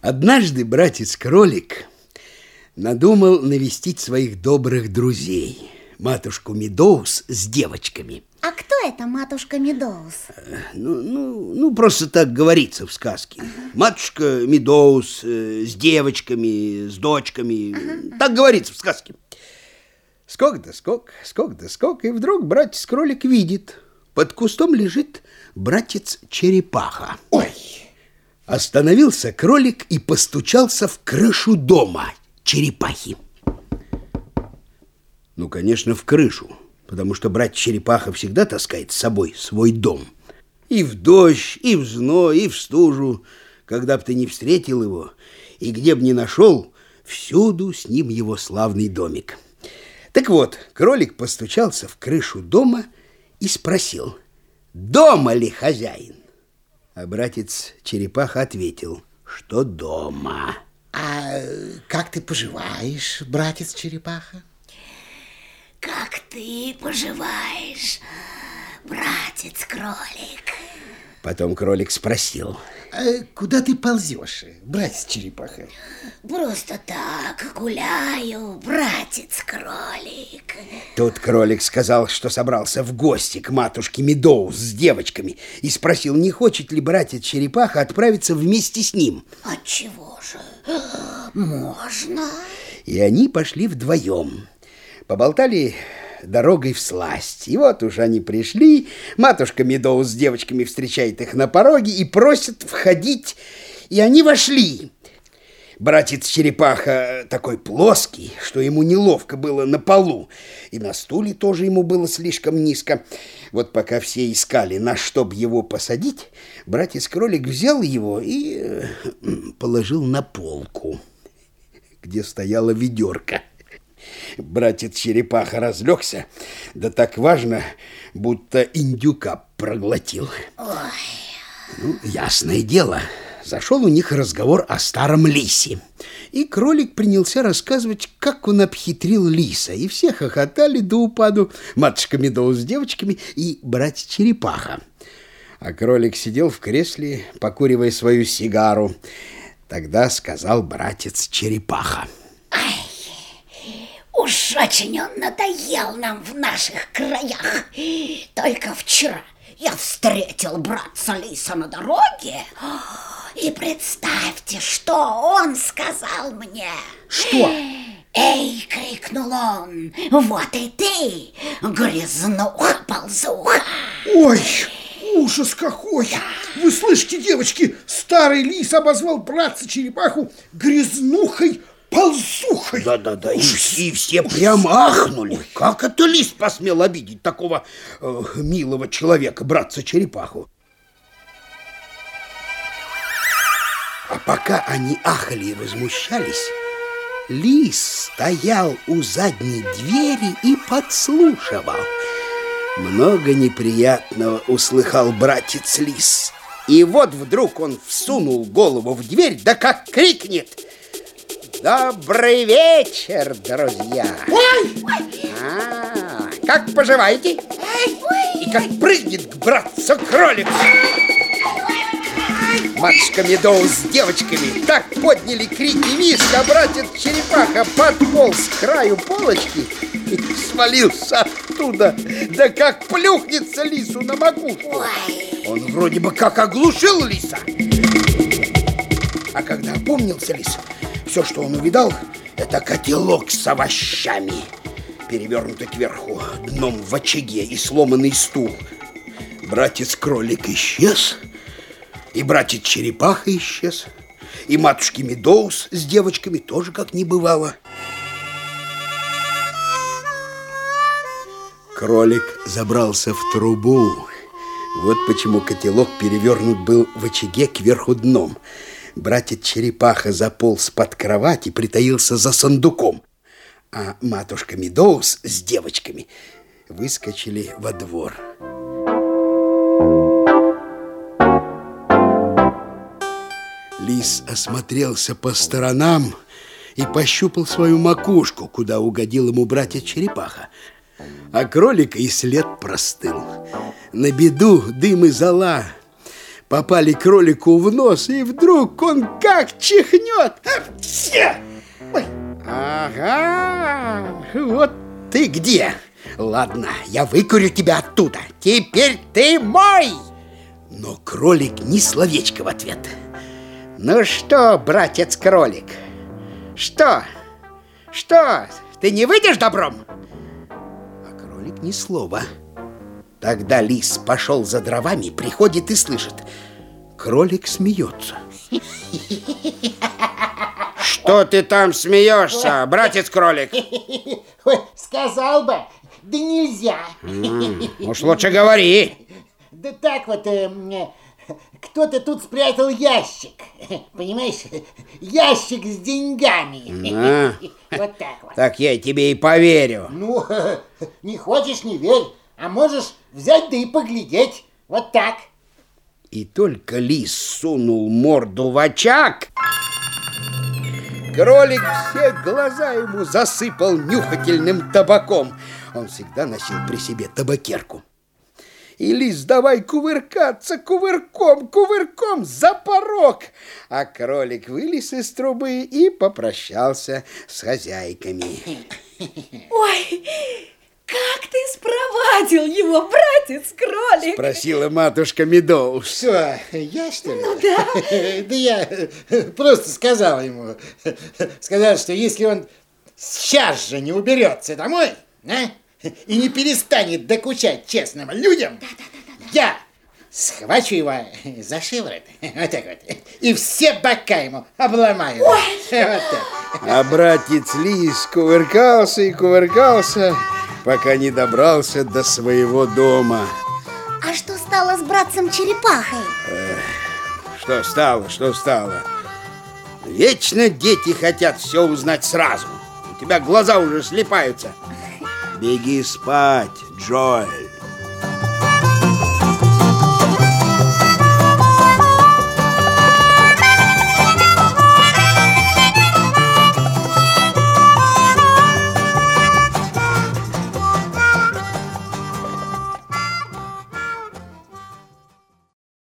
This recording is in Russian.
Однажды братец-кролик надумал навестить своих добрых друзей, матушку Медоуз с девочками. А кто это матушка Медоуз? Ну, ну, ну просто так говорится в сказке. Ага. Матушка Медоуз э, с девочками, с дочками. Ага. Так говорится в сказке. Скок да скок, скок да скок, и вдруг братец-кролик видит, под кустом лежит братец-черепаха. Ой! Остановился кролик и постучался в крышу дома черепахи. Ну, конечно, в крышу, потому что брать черепаха всегда таскает с собой свой дом. И в дождь, и в зной, и в стужу, когда б ты не встретил его, и где б не нашел, всюду с ним его славный домик. Так вот, кролик постучался в крышу дома и спросил, дома ли хозяин? А братец Черепаха ответил, что дома. А как ты поживаешь, братец Черепаха? Как ты поживаешь, братец Кролик? Потом кролик спросил. А куда ты ползешь, братец Черепаха? Просто так гуляю, братец Кролик. Тут кролик сказал, что собрался в гости к матушке Медоуз с девочками и спросил, не хочет ли братец Черепаха отправиться вместе с ним. Отчего же? Можно? И они пошли вдвоем. Поболтали дорогой в сласть. И вот уже они пришли, матушка Медоуз с девочками встречает их на пороге и просит входить, и они вошли. Братец Черепаха такой плоский, что ему неловко было на полу, и на стуле тоже ему было слишком низко. Вот пока все искали, на что б его посадить, братец-кролик взял его и э, положил на полку, где стояла ведерко. Братец Черепаха разлегся, да так важно, будто индюка проглотил. Ой. Ну, ясное дело, зашел у них разговор о старом лисе. И кролик принялся рассказывать, как он обхитрил лиса. И все хохотали до упаду, матушка Медоуз с девочками и братец Черепаха. А кролик сидел в кресле, покуривая свою сигару. Тогда сказал братец Черепаха. Уж очень он надоел нам в наших краях. Только вчера я встретил братца Лиса на дороге. И представьте, что он сказал мне. Что? Эй, крикнул он, вот и ты, грязнуха-ползуха. Ой, ужас какой! Вы слышите, девочки, старый лис обозвал братца черепаху грязнухой ползухой. Да-да-да, и, и все прямо ахнули. Как это лис посмел обидеть такого э, милого человека, братца-черепаху? А пока они ахали и возмущались, лис стоял у задней двери и подслушивал. Много неприятного услыхал братец лис. И вот вдруг он всунул голову в дверь, да как крикнет – Добрый вечер, друзья! Ой! А, как поживаете? И как прыгнет к братцу кролик! Матушка Медоуз с девочками так подняли крики виск, а братец Черепаха подполз к краю полочки и свалился оттуда. Да как плюхнется лису на макушку. Он вроде бы как оглушил лиса. А когда опомнился лис, все, что он увидал, это котелок с овощами, перевернутый кверху дном в очаге и сломанный стул. Братец-кролик исчез, и братец-черепаха исчез, и матушки Медоуз с девочками тоже как не бывало. Кролик забрался в трубу. Вот почему котелок перевернут был в очаге кверху дном – Братец Черепаха заполз под кровать и притаился за сундуком, а матушка Медоуз с девочками выскочили во двор. Лис осмотрелся по сторонам и пощупал свою макушку, куда угодил ему братец Черепаха. А кролика и след простыл. На беду дым и зола попали кролику в нос, и вдруг он как чихнет. Ой. Ага, вот ты где? Ладно, я выкурю тебя оттуда. Теперь ты мой! Но кролик ни словечко в ответ. Ну что, братец-кролик, что? Что, ты не выйдешь добром? А кролик ни слова. Тогда лис пошел за дровами, приходит и слышит. Кролик смеется. Что ты там смеешься, братец-кролик? Сказал бы, да нельзя. Уж лучше говори. Да так вот, э, кто-то тут спрятал ящик. Понимаешь? Ящик с деньгами. А. Вот так вот. Так я тебе и поверю. Ну, не хочешь, не верь. А можешь взять да и поглядеть. Вот так. И только лис сунул морду в очаг, кролик все глаза ему засыпал нюхательным табаком. Он всегда носил при себе табакерку. И лис давай кувыркаться кувырком, кувырком за порог. А кролик вылез из трубы и попрощался с хозяйками. Ой, как ты спровадил его, братец-кролик? Спросила матушка Медоуз. Все, я что ли? Ну да. Да я просто сказал ему. Сказал, что если он сейчас же не уберется домой, а, и не перестанет докучать честным людям, я схвачу его за шиворот, вот так вот, и все бока ему обломаю. Вот так. А братец Лис кувыркался и кувыркался, пока не добрался до своего дома. А что стало с братцем-черепахой? Что стало, что стало? Вечно дети хотят все узнать сразу. У тебя глаза уже слепаются. Беги спать, Джоэль.